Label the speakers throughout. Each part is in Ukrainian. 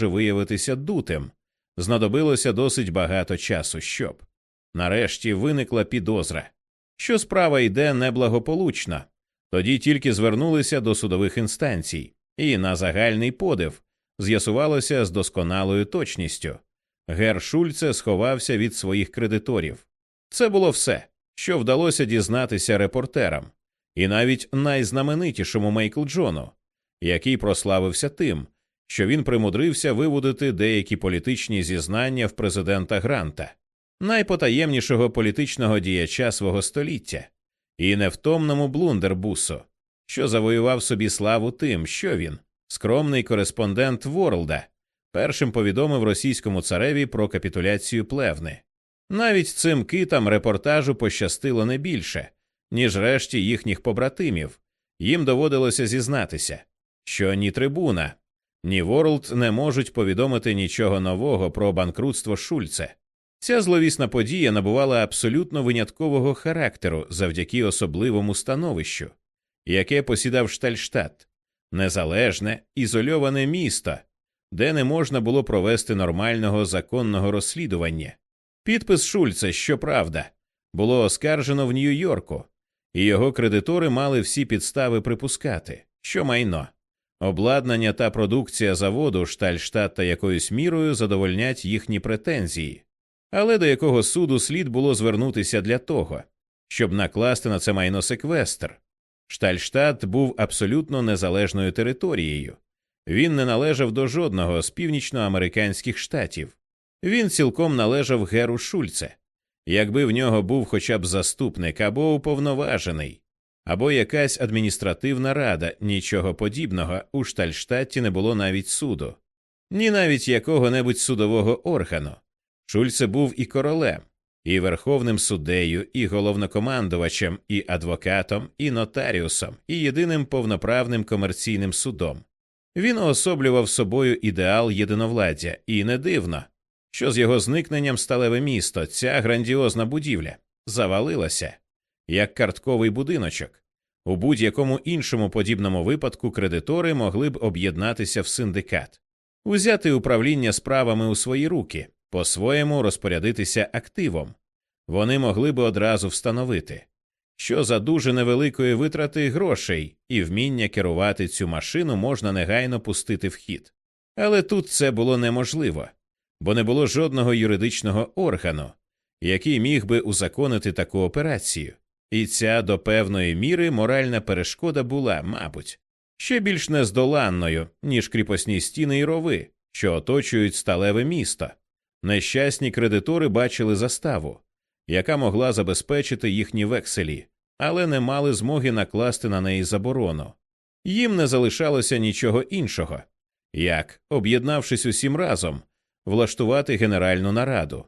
Speaker 1: може виявитися дутим. Знадобилося досить багато часу, щоб. Нарешті виникла підозра, що справа йде неблагополучно. Тоді тільки звернулися до судових інстанцій, і на загальний подив з'ясувалося з досконалою точністю. Гер Шульце сховався від своїх кредиторів. Це було все, що вдалося дізнатися репортерам, і навіть найзнаменитішому Мейкл Джону, який прославився тим, що він примудрився виводити деякі політичні зізнання в президента Гранта, найпотаємнішого політичного діяча свого століття, і невтомному Блундербусу, що завоював собі славу тим, що він, скромний кореспондент Ворлда, першим повідомив російському цареві про капітуляцію плевни. Навіть цим китам репортажу пощастило не більше, ніж решті їхніх побратимів. Їм доводилося зізнатися, що ні трибуна, ні Ворлд не можуть повідомити нічого нового про банкрутство Шульце. Ця зловісна подія набувала абсолютно виняткового характеру завдяки особливому становищу, яке посідав Штальштадт, незалежне, ізольоване місто, де не можна було провести нормального законного розслідування. Підпис Шульца, щоправда, було оскаржено в Нью-Йорку, і його кредитори мали всі підстави припускати, що майно. Обладнання та продукція заводу Штальштадта якоюсь мірою задовольнять їхні претензії, але до якого суду слід було звернутися для того, щоб накласти на це майно секвестр. Штальштадт був абсолютно незалежною територією, він не належав до жодного з північноамериканських штатів, він цілком належав Геру Шульце. Якби в нього був хоча б заступник або уповноважений, або якась адміністративна рада, нічого подібного у Штальштаті не було навіть суду, ні навіть якого-небудь судового органу. Шульце був і королем, і верховним суддею, і головнокомандувачем, і адвокатом, і нотаріусом, і єдиним повноправним комерційним судом. Він уособлював собою ідеал єдиновладдя, і не дивно, що з його зникненням сталеве місто, ця грандіозна будівля, завалилася, як картковий будиночок. У будь-якому іншому подібному випадку кредитори могли б об'єднатися в синдикат, узяти управління справами у свої руки, по-своєму розпорядитися активом. Вони могли б одразу встановити, що за дуже невеликої витрати грошей і вміння керувати цю машину можна негайно пустити в хід. Але тут це було неможливо, бо не було жодного юридичного органу, який міг би узаконити таку операцію. І ця до певної міри моральна перешкода була, мабуть, ще більш нездоланною, ніж кріпосні стіни і рови, що оточують сталеве місто. Нещасні кредитори бачили заставу, яка могла забезпечити їхні векселі, але не мали змоги накласти на неї заборону. Їм не залишалося нічого іншого, як, об'єднавшись усім разом, влаштувати генеральну нараду.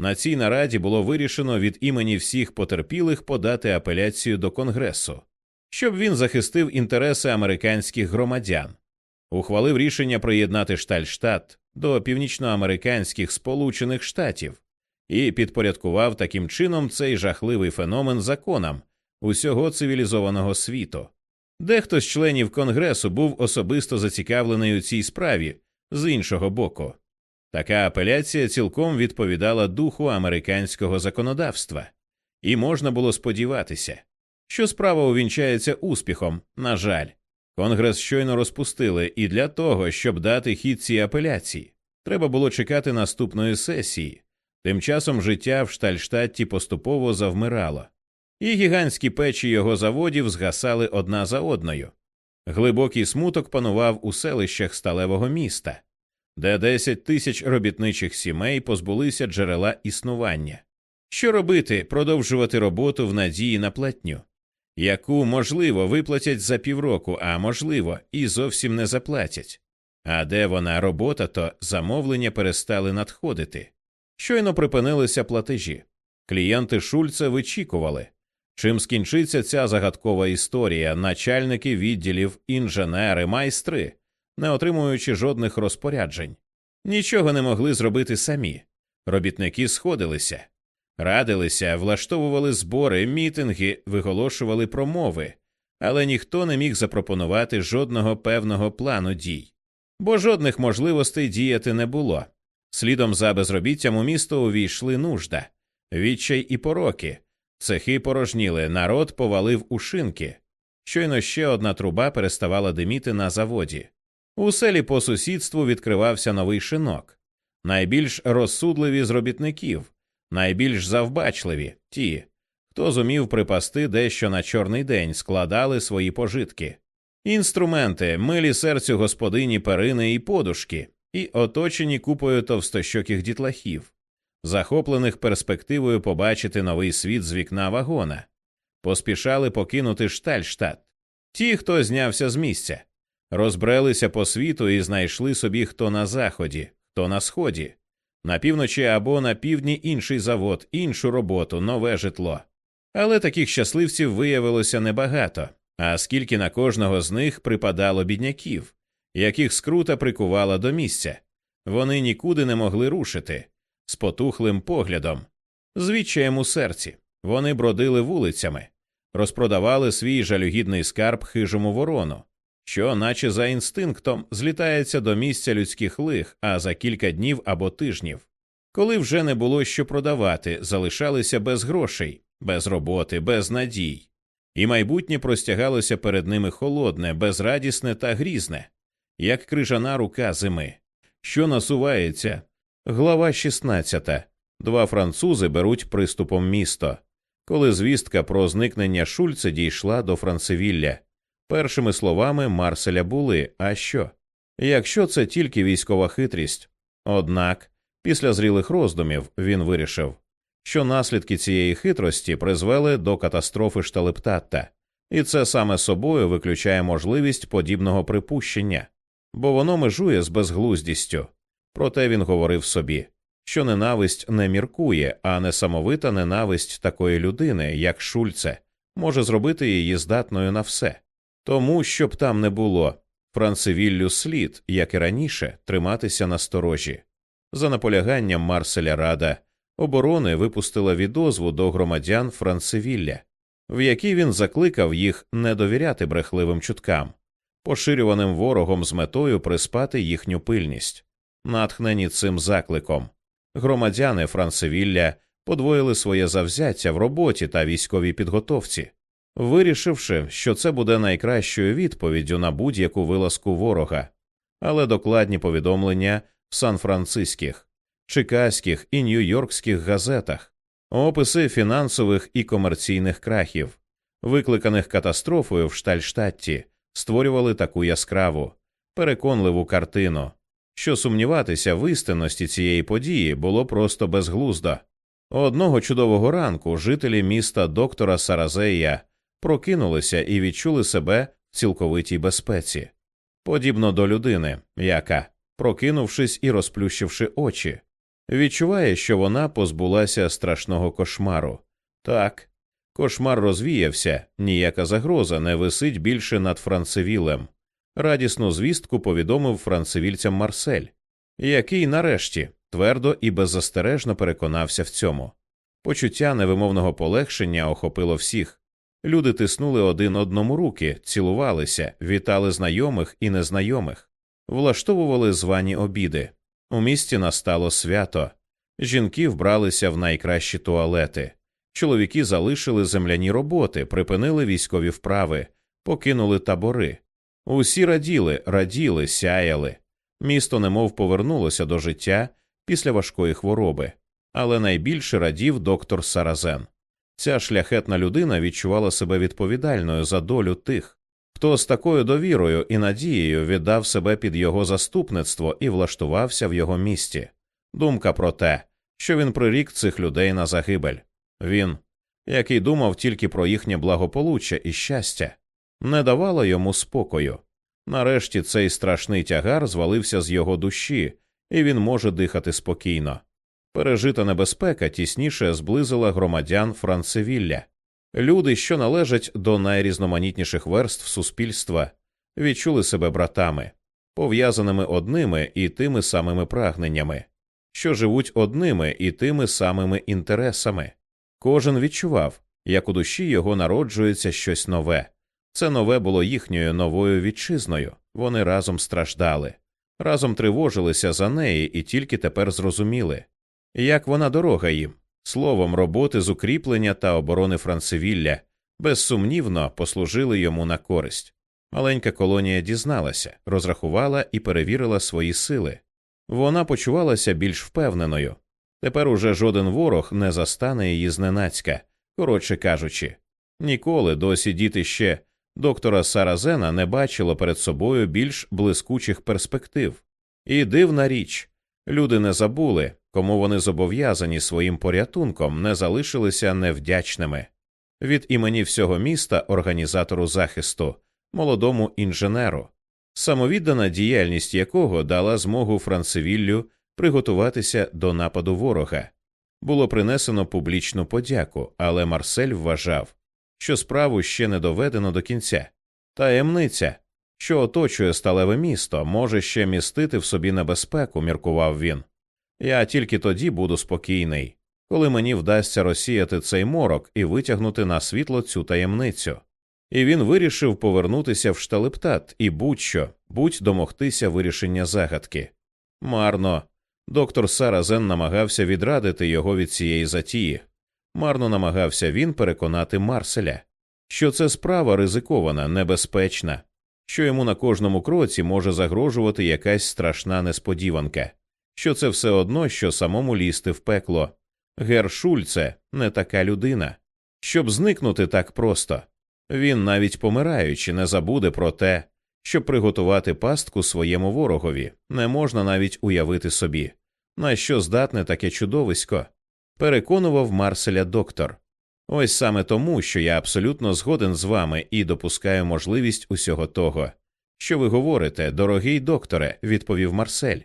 Speaker 1: На цій нараді було вирішено від імені всіх потерпілих подати апеляцію до Конгресу, щоб він захистив інтереси американських громадян, ухвалив рішення приєднати Штальштадт до північноамериканських Сполучених Штатів і підпорядкував таким чином цей жахливий феномен законам усього цивілізованого світу. Дехто з членів Конгресу був особисто зацікавлений у цій справі з іншого боку. Така апеляція цілком відповідала духу американського законодавства, і можна було сподіватися, що справа увінчається успіхом. На жаль, конгрес щойно розпустили, і для того, щоб дати хід цій апеляції, треба було чекати наступної сесії. Тим часом життя в Штальштатті поступово завмирало, і гігантські печі його заводів згасали одна за одною. Глибокий смуток панував у селищах сталевого міста де 10 тисяч робітничих сімей позбулися джерела існування. Що робити, продовжувати роботу в надії на платню, яку, можливо, виплатять за півроку, а можливо, і зовсім не заплатять. А де вона робота, то замовлення перестали надходити. Щойно припинилися платежі. Клієнти Шульца вичікували. Чим скінчиться ця загадкова історія, начальники відділів, інженери, майстри, не отримуючи жодних розпоряджень. Нічого не могли зробити самі. Робітники сходилися, радилися, влаштовували збори, мітинги, виголошували промови, але ніхто не міг запропонувати жодного певного плану дій. бо жодних можливостей діяти не було. Слідом за безробіттям у місто увійшли нужда, відчай і пороки, цехи порожніли, народ повалив у шинки. Щойно ще одна труба переставала диміти на заводі. У селі по сусідству відкривався новий шинок. Найбільш розсудливі з робітників, найбільш завбачливі ті, хто зумів припасти дещо на чорний день, складали свої пожитки, інструменти, милі серцю господині перини і подушки, і оточені купою товстощоких дітлахів, захоплених перспективою побачити новий світ з вікна вагона, поспішали покинути Штальштадт. Ті, хто знявся з місця, розбрелися по світу і знайшли собі хто на заході, хто на сході, на півночі або на півдні інший завод, іншу роботу, нове житло. Але таких щасливців виявилося небагато, а скільки на кожного з них припадало бідняків, яких скрута прикувала до місця. Вони нікуди не могли рушити з потухлим поглядом, з відчаєм у серці. Вони бродили вулицями, розпродавали свій жалюгідний скарб хижому ворону, що, наче за інстинктом, злітається до місця людських лих, а за кілька днів або тижнів. Коли вже не було що продавати, залишалися без грошей, без роботи, без надій, і майбутнє простягалося перед ними холодне, безрадісне та грізне, як крижана рука зими, що насувається. Глава 16. Два французи беруть приступом місто. Коли звістка про зникнення Шульца дійшла до Францевілля, першими словами Марселя були А що? Якщо це тільки військова хитрість. Однак, після зрілих роздумів він вирішив, що наслідки цієї хитрості призвели до катастрофи Шталептатта, і це саме собою виключає можливість подібного припущення, бо воно межує з безглуздістю. Проте він говорив собі, що ненависть не міркує, а несамовита ненависть такої людини, як Шульце, може зробити її здатною на все. Тому, щоб там не було, Францевіллю слід, як і раніше, триматися на сторожі. За наполяганням Марселя Рада оборони випустила відозву до громадян Францевілля, в якій він закликав їх не довіряти брехливим чуткам, поширюваним ворогом з метою приспати їхню пильність. Натхнені цим закликом, громадяни Францевілля подвоїли своє завзяття в роботі та військовій підготовці, вирішивши, що це буде найкращою відповіддю на будь-яку вилазку ворога, але докладні повідомлення в Сан-Франциських, чикаських і нью-йоркських газетах, описи фінансових і комерційних крахів, викликаних катастрофою в Штальштатті, створювали таку яскраву, переконливу картину що сумніватися в істинності цієї події було просто безглуздо. Одного чудового ранку жителі міста доктора Саразея прокинулися і відчули себе в цілковитій безпеці, подібно до людини, яка, прокинувшись і розплющивши очі, відчуває, що вона позбулася страшного кошмару. Так, кошмар розвіявся, ніяка загроза не висить більше над Францевілем радісну звістку повідомив францевільцям Марсель, який нарешті твердо і беззастережно переконався в цьому. Почуття невимовного полегшення охопило всіх. Люди тиснули один одному руки, цілувалися, вітали знайомих і незнайомих, влаштовували звані обіди. У місті настало свято. Жінки вбралися в найкращі туалети. Чоловіки залишили земляні роботи, припинили військові вправи, покинули табори. Усі раділи, раділи, сяяли. Місто немов повернулося до життя після важкої хвороби, але найбільше радів доктор Саразен. Ця шляхетна людина відчувала себе відповідальною за долю тих, хто з такою довірою і надією віддав себе під його заступництво і влаштувався в його місті. Думка про те, що він прирік цих людей на загибель. Він, який думав тільки про їхнє благополуччя і щастя, не давала йому спокою. Нарешті цей страшний тягар звалився з його душі, і він може дихати спокійно. Пережита небезпека тісніше зблизила громадян Францевілля. Люди, що належать до найрізноманітніших верств суспільства, відчули себе братами, пов'язаними одними і тими самими прагненнями, що живуть одними і тими самими інтересами. Кожен відчував, як у душі його народжується щось нове. Це нове було їхньою новою вітчизною, вони разом страждали. разом тривожилися за неї і тільки тепер зрозуміли, як вона дорога їм, словом, роботи з укріплення та оборони Францевілля безсумнівно послужили йому на користь. Маленька колонія дізналася, розрахувала і перевірила свої сили. Вона почувалася більш впевненою. Тепер уже жоден ворог не застане її зненацька, коротше кажучи, ніколи досі діти ще доктора Саразена не бачило перед собою більш блискучих перспектив. І дивна річ люди не забули, кому вони зобов'язані своїм порятунком, не залишилися невдячними. Від імені всього міста організатору захисту, молодому інженеру, самовіддана діяльність якого дала змогу Францевіллю приготуватися до нападу ворога. Було принесено публічну подяку, але Марсель вважав, що справу ще не доведено до кінця. Таємниця, що оточує сталеве місто, може ще містити в собі небезпеку, міркував він. Я тільки тоді буду спокійний, коли мені вдасться розсіяти цей морок і витягнути на світло цю таємницю. І він вирішив повернутися в шталептат і будь-що, будь домогтися вирішення загадки. Марно. Доктор Саразен намагався відрадити його від цієї затії. Марно намагався він переконати Марселя, що це справа ризикована, небезпечна, що йому на кожному кроці може загрожувати якась страшна несподіванка, що це все одно, що самому лізти в пекло. Гер Шульце не така людина, щоб зникнути так просто. Він, навіть помираючи, не забуде про те, щоб приготувати пастку своєму ворогові, не можна навіть уявити собі, на що здатне таке чудовисько, переконував Марселя доктор. Ось саме тому, що я абсолютно згоден з вами і допускаю можливість усього того. Що ви говорите, дорогий докторе, відповів Марсель.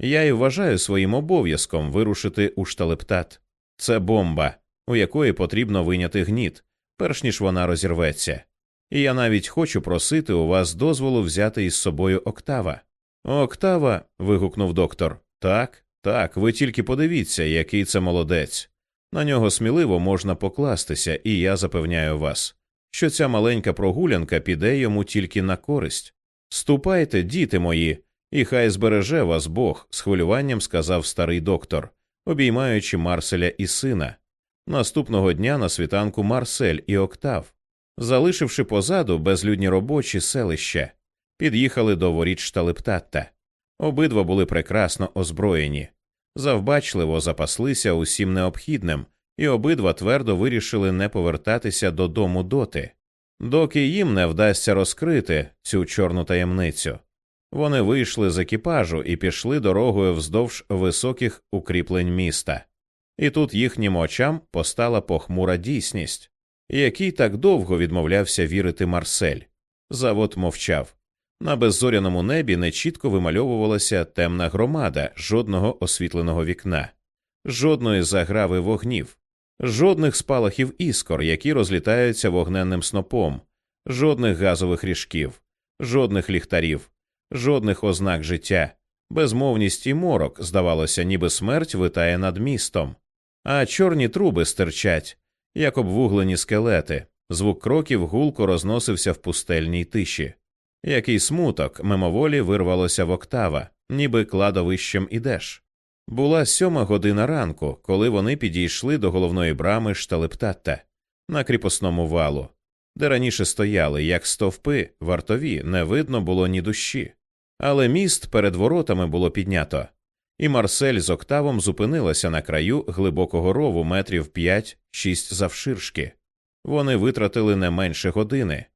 Speaker 1: Я і вважаю своїм обов'язком вирушити у шталептат. Це бомба, у якої потрібно виняти гніт, перш ніж вона розірветься. І я навіть хочу просити у вас дозволу взяти із собою Октава. Октава. вигукнув доктор. Так, так, ви тільки подивіться, який це молодець. На нього сміливо можна покластися, і я запевняю вас, що ця маленька прогулянка піде йому тільки на користь. Ступайте, діти мої, і хай збереже вас Бог, з хвилюванням сказав старий доктор, обіймаючи Марселя і сина. Наступного дня на світанку Марсель і Октав, залишивши позаду безлюдні робочі селища, під'їхали до воріт Шталептатта. Обидва були прекрасно озброєні, завбачливо запаслися усім необхідним, і обидва твердо вирішили не повертатися додому доти, доки їм не вдасться розкрити цю чорну таємницю. Вони вийшли з екіпажу і пішли дорогою вздовж високих укріплень міста, і тут їхнім очам постала похмура дійсність, який так довго відмовлявся вірити Марсель. Завод мовчав. На беззоряному небі нечітко вимальовувалася темна громада жодного освітленого вікна, жодної заграви вогнів, жодних спалахів іскор, які розлітаються вогненним снопом, жодних газових ріжків, жодних ліхтарів, жодних ознак життя, безмовність і морок, здавалося, ніби смерть витає над містом, а чорні труби стирчать, як обвуглені скелети, звук кроків гулко розносився в пустельній тиші. Який смуток мимоволі вирвалося в октава, ніби кладовищем ідеш. Була сьома година ранку, коли вони підійшли до головної брами шталептатта на кріпосному валу, де раніше стояли, як стовпи, вартові, не видно було ні душі. Але міст перед воротами було піднято, і Марсель з октавом зупинилася на краю глибокого рову метрів п'ять-шість завширшки. Вони витратили не менше години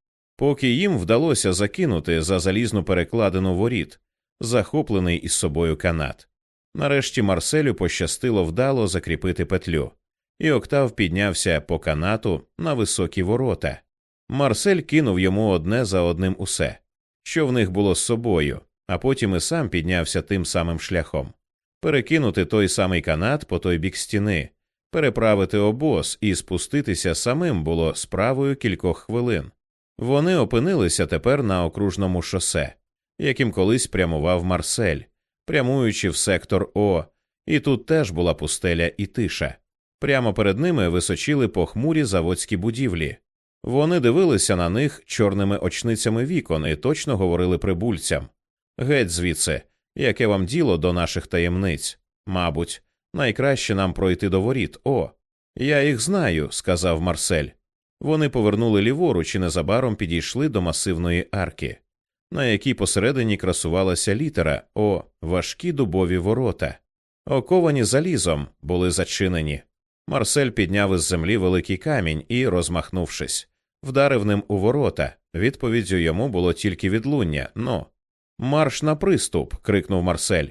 Speaker 1: поки їм вдалося закинути за залізну перекладину воріт, захоплений із собою канат. Нарешті Марселю пощастило вдало закріпити петлю, і Октав піднявся по канату на високі ворота. Марсель кинув йому одне за одним усе, що в них було з собою, а потім і сам піднявся тим самим шляхом перекинути той самий канат по той бік стіни, переправити обоз і спуститися самим було справою кількох хвилин. Вони опинилися тепер на окружному шосе, яким колись прямував Марсель, прямуючи в сектор О, і тут теж була пустеля і тиша. Прямо перед ними височили похмурі заводські будівлі. Вони дивилися на них чорними очницями вікон і точно говорили прибульцям Геть звідси, Яке вам діло до наших таємниць? Мабуть, найкраще нам пройти до воріт. О, я їх знаю, сказав Марсель. Вони повернули ліворуч і незабаром підійшли до масивної арки, на якій посередині красувалася літера О, важкі дубові ворота. Оковані залізом були зачинені. Марсель підняв із землі великий камінь і, розмахнувшись, вдарив ним у ворота. Відповіддю йому було тільки відлуння. «Но!» Марш на приступ. крикнув Марсель.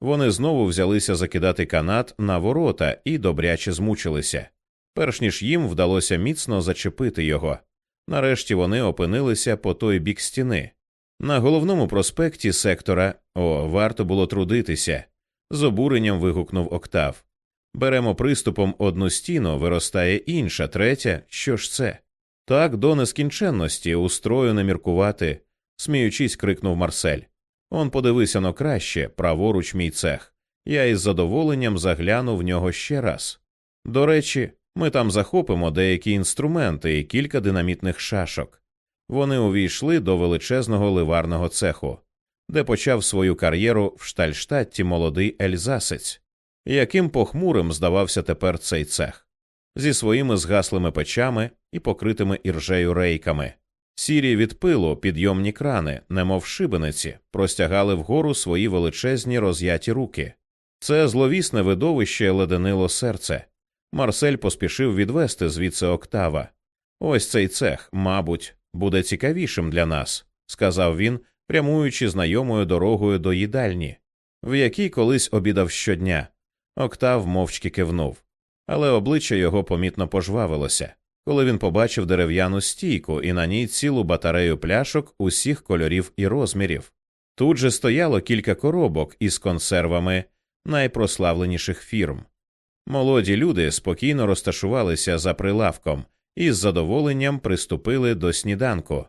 Speaker 1: Вони знову взялися закидати канат на ворота і добряче змучилися. Перш ніж їм вдалося міцно зачепити його. Нарешті вони опинилися по той бік стіни. На головному проспекті сектора О, варто було трудитися. З обуренням вигукнув Октав. Беремо приступом одну стіну, виростає інша, третя. Що ж це? Так до нескінченності, устрою не міркувати, сміючись, крикнув Марсель. Он подивися но краще, праворуч мій цех. Я із задоволенням загляну в нього ще раз. До речі, ми там захопимо деякі інструменти і кілька динамітних шашок. Вони увійшли до величезного ливарного цеху, де почав свою кар'єру в Штальштатті молодий ельзасець, яким похмурим здавався тепер цей цех, зі своїми згаслими печами і покритими іржею рейками. Сірі від пилу підйомні крани, немов шибениці, простягали вгору свої величезні роз'яті руки. Це зловісне видовище леденило серце. Марсель поспішив відвести звідси октава. Ось цей цех, мабуть, буде цікавішим для нас, сказав він, прямуючи знайомою дорогою до їдальні, в якій колись обідав щодня. Октав мовчки кивнув, але обличчя його помітно пожвавилося, коли він побачив дерев'яну стійку і на ній цілу батарею пляшок усіх кольорів і розмірів. Тут же стояло кілька коробок із консервами найпрославленіших фірм. Молоді люди спокійно розташувалися за прилавком і з задоволенням приступили до сніданку.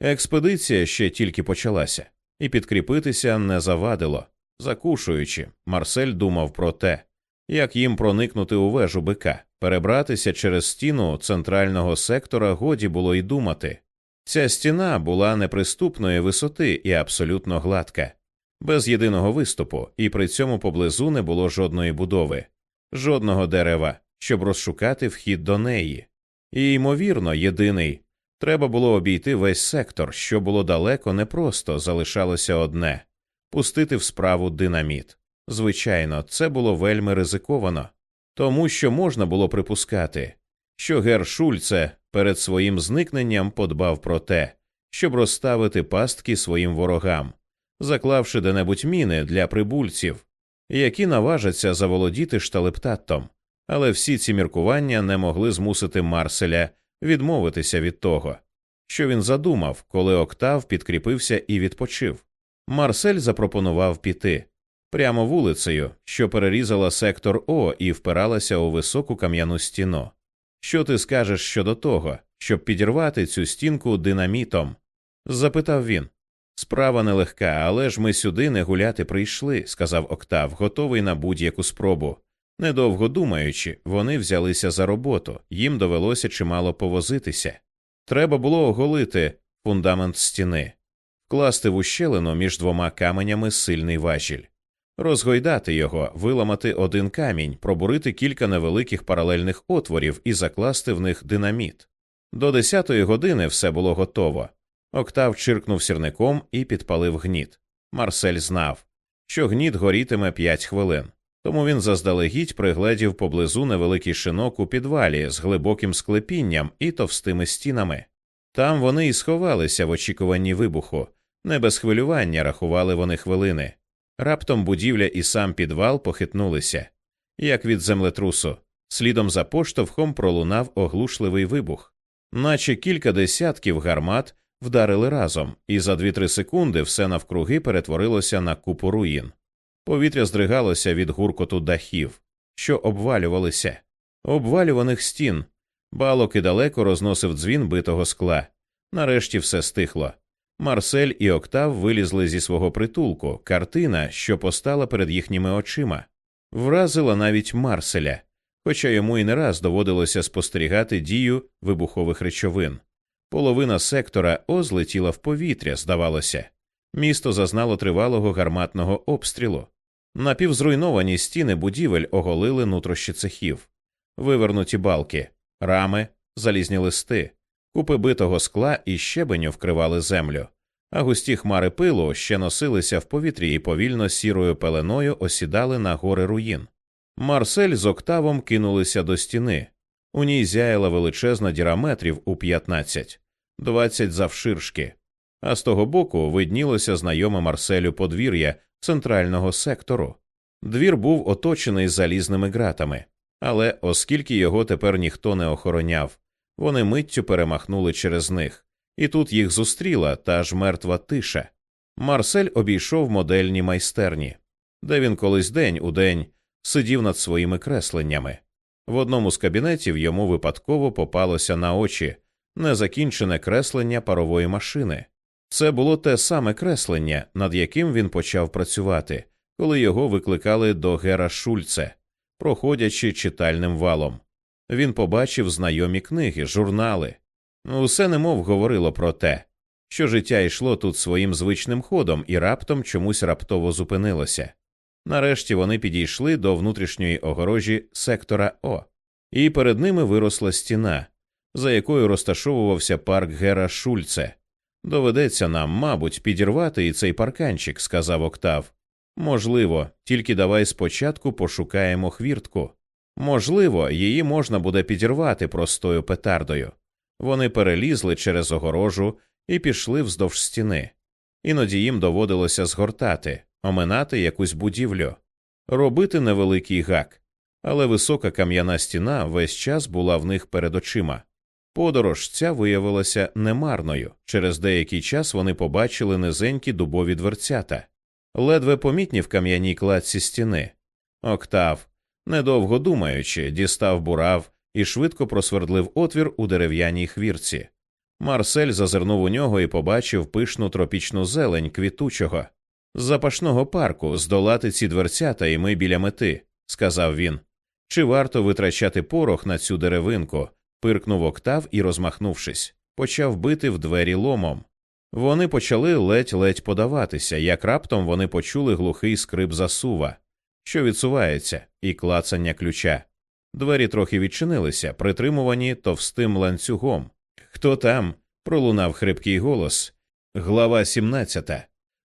Speaker 1: Експедиція ще тільки почалася, і підкріпитися не завадило. Закушуючи, Марсель думав про те, як їм проникнути у вежу бика, перебратися через стіну центрального сектора годі було й думати. Ця стіна була неприступної висоти і абсолютно гладка, без єдиного виступу, і при цьому поблизу не було жодної будови, жодного дерева, щоб розшукати вхід до неї. І, ймовірно, єдиний треба було обійти весь сектор, що було далеко непросто, залишалося одне пустити в справу динаміт. Звичайно, це було вельми ризиковано, тому що можна було припускати, що гер Шульце перед своїм зникненням подбав про те, щоб розставити пастки своїм ворогам, заклавши де-небудь міни для прибульців, які наважаться заволодіти шталептаттом. Але всі ці міркування не могли змусити Марселя відмовитися від того, що він задумав, коли Октав підкріпився і відпочив. Марсель запропонував піти прямо вулицею, що перерізала сектор О і впиралася у високу кам'яну стіну. Що ти скажеш щодо того, щоб підірвати цю стінку динамітом? запитав він. Справа нелегка, але ж ми сюди не гуляти прийшли, сказав Октав, готовий на будь-яку спробу. Недовго думаючи, вони взялися за роботу, їм довелося чимало повозитися. Треба було оголити фундамент стіни, вкласти в ущелину між двома каменями сильний важіль, розгойдати його, виламати один камінь, пробурити кілька невеликих паралельних отворів і закласти в них динаміт. До десятої години все було готово. Октав чиркнув сірником і підпалив гніт. Марсель знав, що гніт горітиме п'ять хвилин. Тому він заздалегідь пригледів поблизу невеликий шинок у підвалі з глибоким склепінням і товстими стінами. Там вони і сховалися в очікуванні вибуху, не без хвилювання рахували вони хвилини. Раптом будівля і сам підвал похитнулися, як від землетрусу. Слідом за поштовхом пролунав оглушливий вибух, наче кілька десятків гармат вдарили разом, і за дві-три секунди все навкруги перетворилося на купу руїн. Повітря здригалося від гуркоту дахів, що обвалювалися, обвалюваних стін. Балок і далеко розносив дзвін битого скла. Нарешті все стихло. Марсель і Октав вилізли зі свого притулку. Картина, що постала перед їхніми очима, вразила навіть Марселя, хоча йому і не раз доводилося спостерігати дію вибухових речовин. Половина сектора О злетіла в повітря, здавалося. Місто зазнало тривалого гарматного обстрілу. Напівзруйновані стіни будівель оголили нутрощі цехів, вивернуті балки, рами, залізні листи, купи битого скла і щебеню вкривали землю, а густі хмари пилу ще носилися в повітрі і повільно сірою пеленою осідали на гори руїн. Марсель з октавом кинулися до стіни. У ній зяяла величезна діра метрів у 15, 20 завширшки, а з того боку виднілося знайоме Марселю подвір'я центрального сектору. Двір був оточений залізними ґратами, але оскільки його тепер ніхто не охороняв, вони миттю перемахнули через них, і тут їх зустріла та ж мертва тиша. Марсель обійшов модельні майстерні, де він колись день у день сидів над своїми кресленнями. В одному з кабінетів йому випадково попалося на очі незакінчене креслення парової машини. Це було те саме креслення, над яким він почав працювати, коли його викликали до Гера Шульце, проходячи читальним валом. Він побачив знайомі книги, журнали. Усе немов говорило про те, що життя йшло тут своїм звичним ходом і раптом чомусь раптово зупинилося. Нарешті вони підійшли до внутрішньої огорожі сектора О, і перед ними виросла стіна, за якою розташовувався парк Гера Шульце. Доведеться нам, мабуть, підірвати і цей парканчик, сказав Октав. Можливо, тільки давай спочатку пошукаємо хвіртку. Можливо, її можна буде підірвати простою петардою. Вони перелізли через огорожу і пішли вздовж стіни. Іноді їм доводилося згортати, оминати якусь будівлю, робити невеликий гак, але висока кам'яна стіна весь час була в них перед очима. Подорож ця виявилася немарною. Через деякий час вони побачили низенькі дубові дверцята, ледве помітні в кам'яній кладці стіни. Октав, недовго думаючи, дістав бурав і швидко просвердлив отвір у дерев'яній хвірці. Марсель зазирнув у нього і побачив пишну тропічну зелень квітучого. З запашного парку здолати ці дверцята, і ми біля мети, сказав він. Чи варто витрачати порох на цю деревинку? пиркнув октав і, розмахнувшись, почав бити в двері ломом. Вони почали ледь-ледь подаватися, як раптом вони почули глухий скрип засува, що відсувається, і клацання ключа. Двері трохи відчинилися, притримувані товстим ланцюгом. Хто там? пролунав хрипкий голос. Глава 17.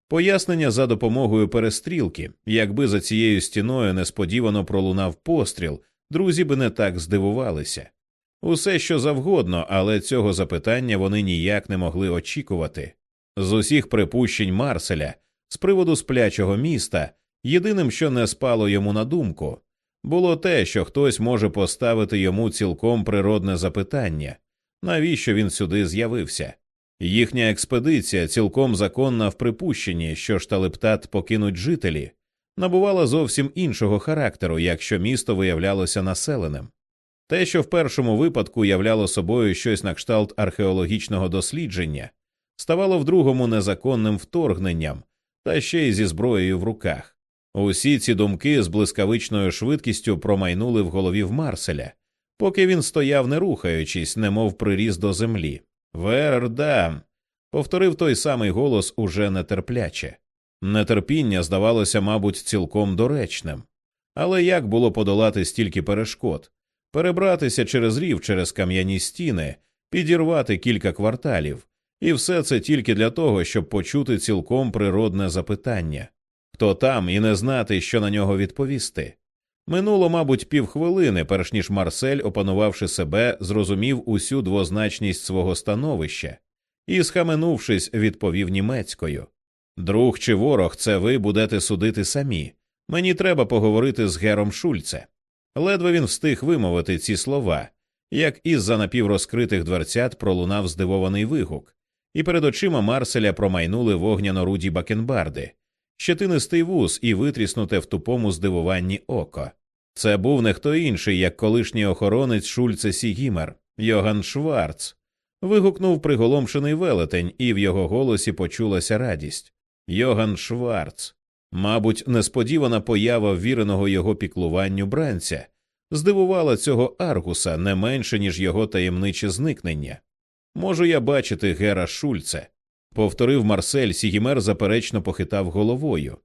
Speaker 1: Пояснення за допомогою перестрілки. Якби за цією стіною несподівано пролунав постріл, друзі би не так здивувалися. Усе що завгодно, але цього запитання вони ніяк не могли очікувати. З усіх припущень Марселя з приводу сплячого міста, єдиним, що не спало йому на думку, було те, що хтось може поставити йому цілком природне запитання навіщо він сюди з'явився. Їхня експедиція, цілком законна в припущенні, що шталептат покинуть жителі, набувала зовсім іншого характеру, якщо місто виявлялося населеним. Те, що в першому випадку являло собою щось на кшталт археологічного дослідження, ставало в другому незаконним вторгненням, та ще й зі зброєю в руках. Усі ці думки з блискавичною швидкістю промайнули в голові в Марселя, поки він стояв, не рухаючись, немов приріс до землі. Верда. повторив той самий голос уже нетерпляче. Нетерпіння здавалося, мабуть, цілком доречним. Але як було подолати стільки перешкод? перебратися через рів, через кам'яні стіни, підірвати кілька кварталів, і все це тільки для того, щоб почути цілком природне запитання хто там і не знати, що на нього відповісти. Минуло, мабуть, півхвилини, перш ніж Марсель, опанувавши себе, зрозумів усю двозначність свого становища і, схаменувшись, відповів німецькою Друг чи ворог, це ви будете судити самі. Мені треба поговорити з Гером Шульце. Ледве він встиг вимовити ці слова, як із за напіврозкритих дверцят пролунав здивований вигук, і перед очима Марселя промайнули вогняно руді бакенбарди, щетинистий вуз і витріснуте в тупому здивуванні око. Це був не хто інший, як колишній охоронець Шульце Сігімер, Йоган Шварц. Вигукнув приголомшений велетень, і в його голосі почулася радість. Йоган Шварц. Мабуть, несподівана поява ввіреного його піклуванню бранця здивувала цього Аргуса не менше, ніж його таємниче зникнення. Можу я бачити Гера Шульце. Повторив Марсель, Сігімер заперечно похитав головою.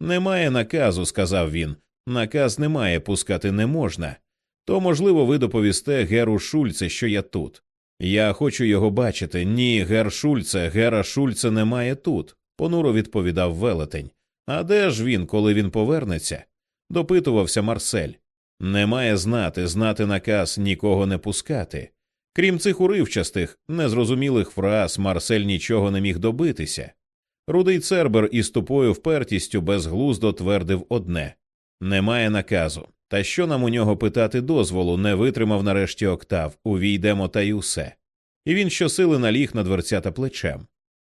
Speaker 1: Немає наказу, сказав він. Наказ немає, пускати не можна. То, можливо, ви доповісте Геру Шульце, що я тут. Я хочу його бачити. Ні, гер Шульце, Гера Шульце немає тут, понуро відповідав велетень. А де ж він, коли він повернеться? допитувався Марсель. Немає знати, знати наказ нікого не пускати. Крім цих уривчастих, незрозумілих фраз, Марсель нічого не міг добитися. Рудий Цербер із тупою впертістю безглуздо твердив одне немає наказу. Та що нам у нього питати дозволу, не витримав нарешті октав, увійдемо та й усе. І він щосили наліг на дверцята плечем.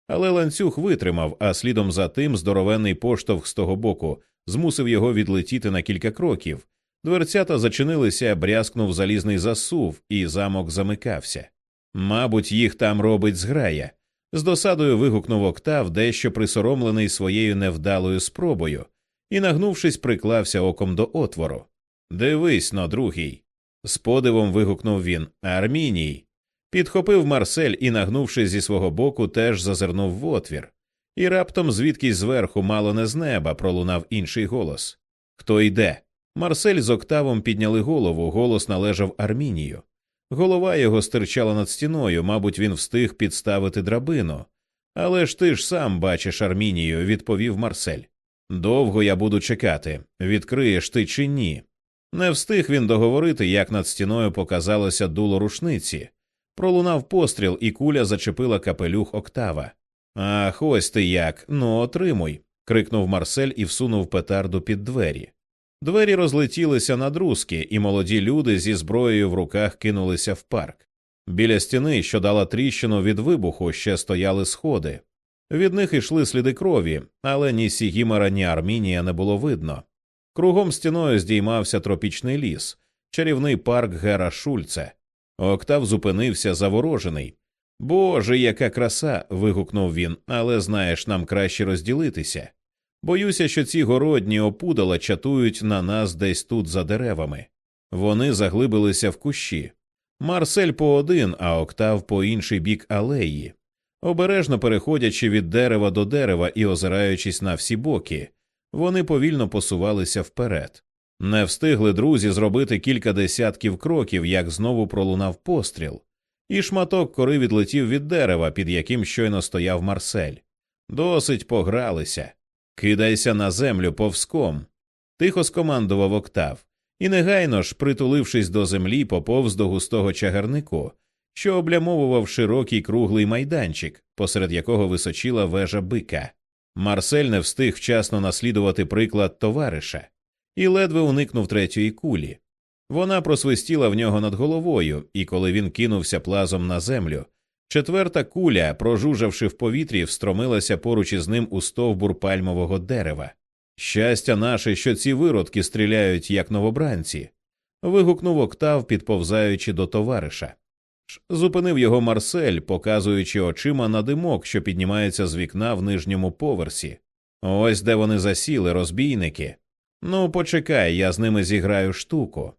Speaker 1: Але ланцюг витримав, а слідом за тим здоровенний поштовх з того боку змусив його відлетіти на кілька кроків. Дверцята зачинилися, брязкнув залізний засув, і замок замикався. Мабуть, їх там робить зграя. З досадою вигукнув октав, дещо присоромлений своєю невдалою спробою, і, нагнувшись, приклався оком до отвору. Дивись но, другий. З подивом вигукнув він Арміній. Підхопив Марсель і, нагнувшись зі свого боку, теж зазирнув в отвір. І раптом звідкись зверху, мало не з неба, пролунав інший голос Хто йде? Марсель з октавом підняли голову, голос належав Армінію. Голова його стирчала над стіною, мабуть, він встиг підставити драбину. Але ж ти ж сам бачиш Армінію, відповів Марсель. Довго я буду чекати, відкриєш ти чи ні. Не встиг він договорити, як над стіною показалося дуло рушниці. Пролунав постріл, і куля зачепила капелюх октава. Ах, ось ти як. Ну, отримуй. крикнув Марсель і всунув петарду під двері. Двері розлетілися на друзки, і молоді люди зі зброєю в руках кинулися в парк. Біля стіни, що дала тріщину від вибуху, ще стояли сходи. Від них йшли сліди крові, але ні Сігімера, ні Армінія не було видно. Кругом стіною здіймався тропічний ліс, чарівний парк Гера Шульце. Октав зупинився заворожений. Боже, яка краса. вигукнув він, але знаєш, нам краще розділитися. Боюся, що ці городні опудала чатують на нас десь тут за деревами. Вони заглибилися в кущі. Марсель по один, а октав по інший бік алеї, обережно переходячи від дерева до дерева і озираючись на всі боки, вони повільно посувалися вперед. Не встигли друзі зробити кілька десятків кроків, як знову пролунав постріл, і шматок кори відлетів від дерева, під яким щойно стояв Марсель. Досить погралися. Кидайся на землю повзком. Тихо скомандував октав, і негайно ж, притулившись до землі, поповз до густого чагарнику, що облямовував широкий круглий майданчик, посеред якого височила вежа бика. Марсель не встиг вчасно наслідувати приклад товариша і ледве уникнув третьої кулі. Вона просвистіла в нього над головою, і коли він кинувся плазом на землю, четверта куля, прожужавши в повітрі, встромилася поруч із ним у стовбур пальмового дерева. Щастя наше, що ці виродки стріляють, як новобранці. вигукнув октав, підповзаючи до товариша. Зупинив його Марсель, показуючи очима на димок, що піднімається з вікна в нижньому поверсі. Ось де вони засіли, розбійники. Ну, почекай, я з ними зіграю штуку.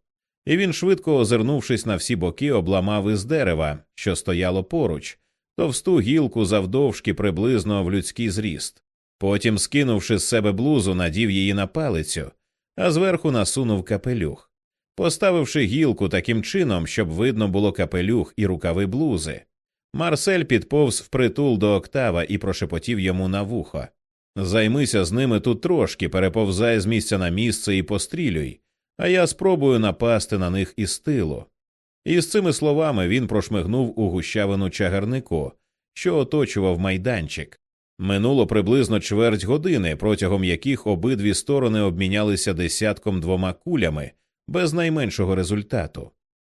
Speaker 1: І він, швидко озирнувшись на всі боки, обламав із дерева, що стояло поруч, товсту гілку завдовжки приблизно в людський зріст. Потім, скинувши з себе блузу, надів її на палицю, а зверху насунув капелюх поставивши гілку таким чином, щоб видно було капелюх і рукави блузи. Марсель підповз впритул до октава і прошепотів йому на вухо. Займися з ними тут трошки, переповзай з місця на місце і пострілюй, а я спробую напасти на них із тилу. І з цими словами він прошмигнув у гущавину чагарнику, що оточував майданчик. Минуло приблизно чверть години, протягом яких обидві сторони обмінялися десятком двома кулями, без найменшого результату.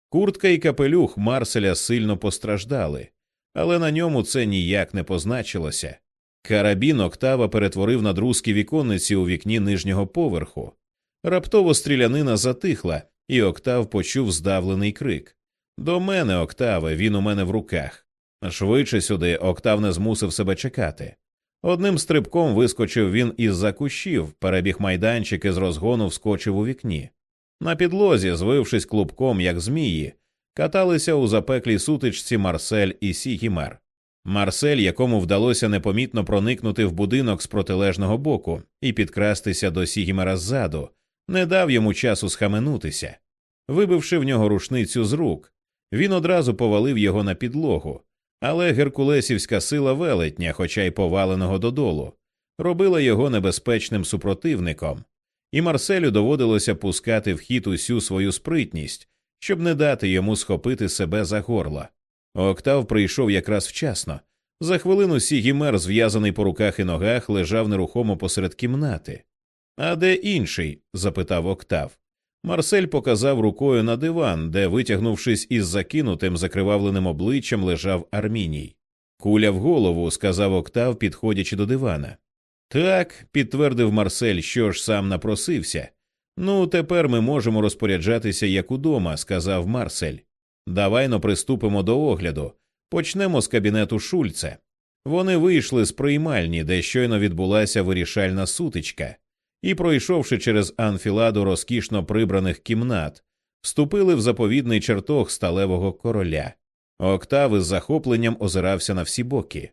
Speaker 1: Куртка і капелюх Марселя сильно постраждали, але на ньому це ніяк не позначилося. Карабін Октава перетворив на друзки віконниці у вікні нижнього поверху. Раптово стрілянина затихла, і Октав почув здавлений крик До мене, Октаве, він у мене в руках. Швидше сюди Октав не змусив себе чекати. Одним стрибком вискочив він із за кущів, перебіг майданчик і з розгону вскочив у вікні. На підлозі, звившись клубком, як змії, каталися у запеклій сутичці Марсель і Сігімер. Марсель, якому вдалося непомітно проникнути в будинок з протилежного боку і підкрастися до Сігімера ззаду, не дав йому часу схаменутися. Вибивши в нього рушницю з рук, він одразу повалив його на підлогу, але геркулесівська сила велетня, хоча й поваленого додолу, робила його небезпечним супротивником, і Марселю доводилося пускати в хід усю свою спритність, щоб не дати йому схопити себе за горло. Октав прийшов якраз вчасно. За хвилину Сігімер, зв'язаний по руках і ногах, лежав нерухомо посеред кімнати. А де інший? запитав Октав. Марсель показав рукою на диван, де, витягнувшись із закинутим закривавленим обличчям, лежав Арміній. Куля в голову, сказав Октав, підходячи до дивана. Так, підтвердив Марсель, що ж сам напросився. Ну, тепер ми можемо розпоряджатися як удома, сказав Марсель. Давайно приступимо до огляду. Почнемо з кабінету Шульце. Вони вийшли з приймальні, де щойно відбулася вирішальна сутичка, і, пройшовши через анфіладу розкішно прибраних кімнат, вступили в заповідний чертог сталевого короля. Октав із захопленням озирався на всі боки.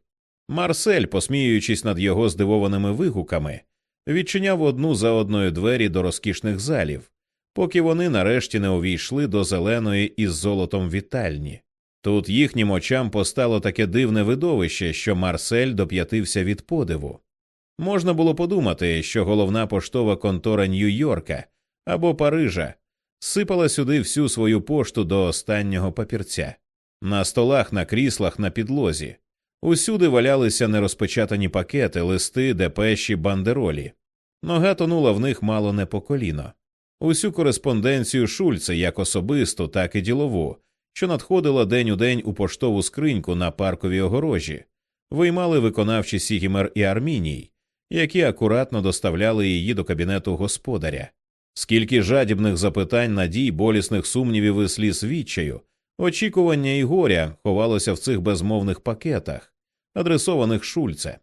Speaker 1: Марсель, посміюючись над його здивованими вигуками, відчиняв одну за одною двері до розкішних залів, поки вони нарешті не увійшли до зеленої із золотом вітальні. Тут їхнім очам постало таке дивне видовище, що Марсель доп'ятився від подиву. Можна було подумати, що головна поштова контора Нью-Йорка або Парижа сипала сюди всю свою пошту до останнього папірця. На столах, на кріслах, на підлозі. Усюди валялися нерозпечатані пакети, листи, депеші, бандеролі. Нога тонула в них мало не по коліно. Усю кореспонденцію Шульца, як особисту, так і ділову, що надходила день у день у поштову скриньку на парковій огорожі, виймали виконавчі Сігімер і Арміній, які акуратно доставляли її до кабінету господаря. Скільки жадібних запитань, надій, болісних сумнівів і сліз відчаю, очікування і горя ховалося в цих безмовних пакетах, адресованих Шульце.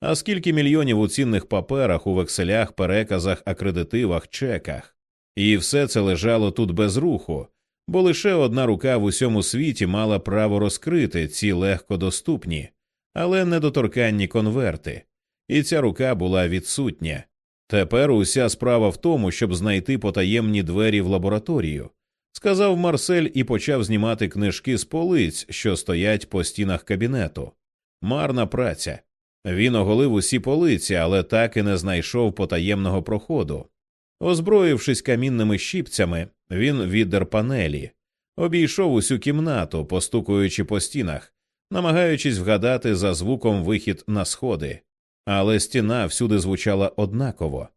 Speaker 1: А скільки мільйонів у цінних паперах, у векселях, переказах, акредитивах, чеках. І все це лежало тут без руху, бо лише одна рука в усьому світі мала право розкрити ці легкодоступні, але недоторканні конверти, і ця рука була відсутня. Тепер уся справа в тому, щоб знайти потаємні двері в лабораторію, сказав Марсель і почав знімати книжки з полиць, що стоять по стінах кабінету. Марна праця. Він оголив усі полиці, але так і не знайшов потаємного проходу. Озброївшись камінними щіпцями, він віддер панелі, обійшов усю кімнату, постукуючи по стінах, намагаючись вгадати за звуком вихід на сходи, але стіна всюди звучала однаково.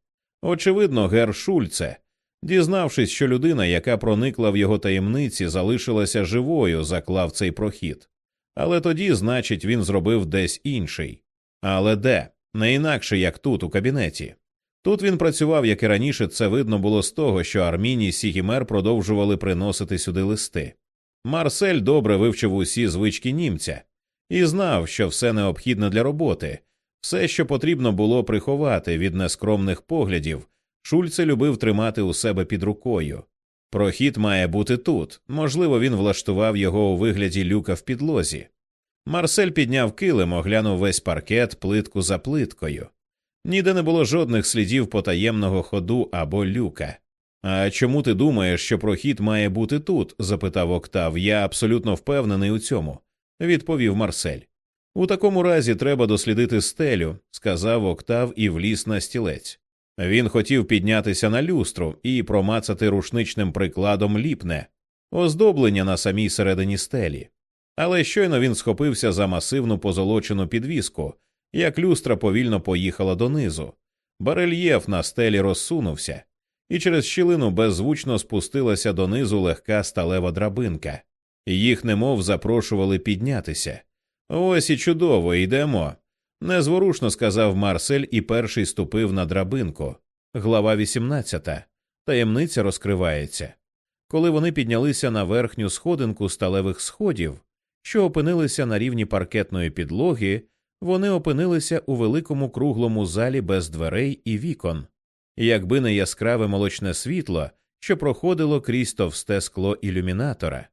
Speaker 1: Очевидно, гер Шульце, дізнавшись, що людина, яка проникла в його таємниці, залишилася живою, заклав цей прохід. Але тоді, значить, він зробив десь інший. Але де? Не інакше, як тут, у кабінеті. Тут він працював, як і раніше, це видно було з того, що Арміні Сігімер продовжували приносити сюди листи. Марсель добре вивчив усі звички німця і знав, що все необхідне для роботи, все, що потрібно було приховати від нескромних поглядів, Шульце любив тримати у себе під рукою. Прохід має бути тут, можливо, він влаштував його у вигляді люка в підлозі. Марсель підняв килим, оглянув весь паркет плитку за плиткою. Ніде не було жодних слідів потаємного ходу або люка. А чому ти думаєш, що прохід має бути тут? запитав Октав. Я абсолютно впевнений у цьому, відповів Марсель. У такому разі треба дослідити стелю, сказав Октав і вліз на стілець. Він хотів піднятися на люстру і промацати рушничним прикладом ліпне, оздоблення на самій середині стелі. Але щойно він схопився за масивну позолочену підвіску, як люстра повільно поїхала донизу. Барельєф на стелі розсунувся, і через щілину беззвучно спустилася донизу легка сталева драбинка. Їх немов запрошували піднятися. Ось і чудово, йдемо. Незворушно сказав Марсель і перший ступив на драбинку. Глава 18. Таємниця розкривається. Коли вони піднялися на верхню сходинку сталевих сходів, що опинилися на рівні паркетної підлоги, вони опинилися у великому круглому залі без дверей і вікон. Якби не яскраве молочне світло, що проходило крізь товсте скло ілюмінатора,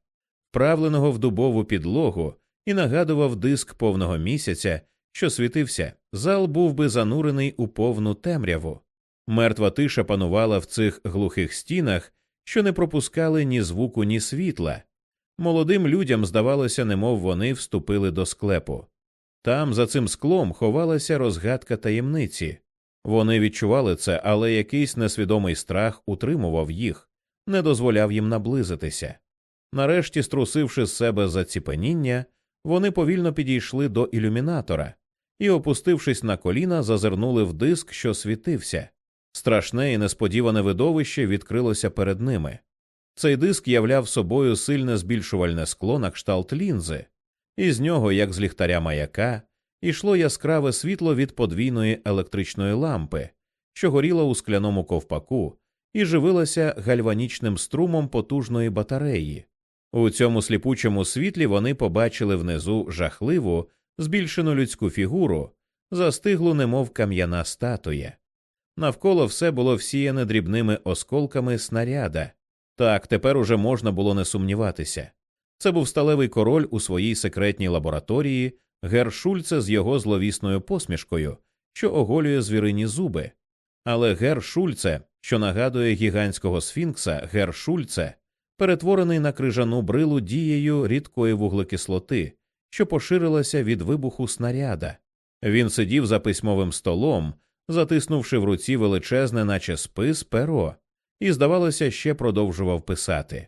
Speaker 1: вправленого в дубову підлогу і нагадував диск повного місяця, що світився, зал був би занурений у повну темряву. Мертва тиша панувала в цих глухих стінах, що не пропускали ні звуку, ні світла. Молодим людям здавалося, немов вони вступили до склепу. Там, за цим склом, ховалася розгадка таємниці. Вони відчували це, але якийсь несвідомий страх утримував їх, не дозволяв їм наблизитися. Нарешті, струсивши з себе заціпеніння, вони повільно підійшли до ілюмінатора і, опустившись на коліна, зазирнули в диск, що світився. Страшне і несподіване видовище відкрилося перед ними. Цей диск являв собою сильне збільшувальне скло на кшталт лінзи, і з нього, як з ліхтаря маяка, йшло яскраве світло від подвійної електричної лампи, що горіла у скляному ковпаку, і живилася гальванічним струмом потужної батареї. У цьому сліпучому світлі вони побачили внизу жахливу, збільшену людську фігуру, застиглу, немов кам'яна статуя. Навколо все було всіяне дрібними осколками снаряда. Так, тепер уже можна було не сумніватися. Це був сталевий король у своїй секретній лабораторії, гер Шульце з його зловісною посмішкою, що оголює звірині зуби. Але гер Шульце, що нагадує гігантського сфінкса, гер Шульце, перетворений на крижану брилу дією рідкої вуглекислоти, що поширилася від вибуху снаряда. Він сидів за письмовим столом, затиснувши в руці величезне, наче спис, перо, і, здавалося, ще продовжував писати.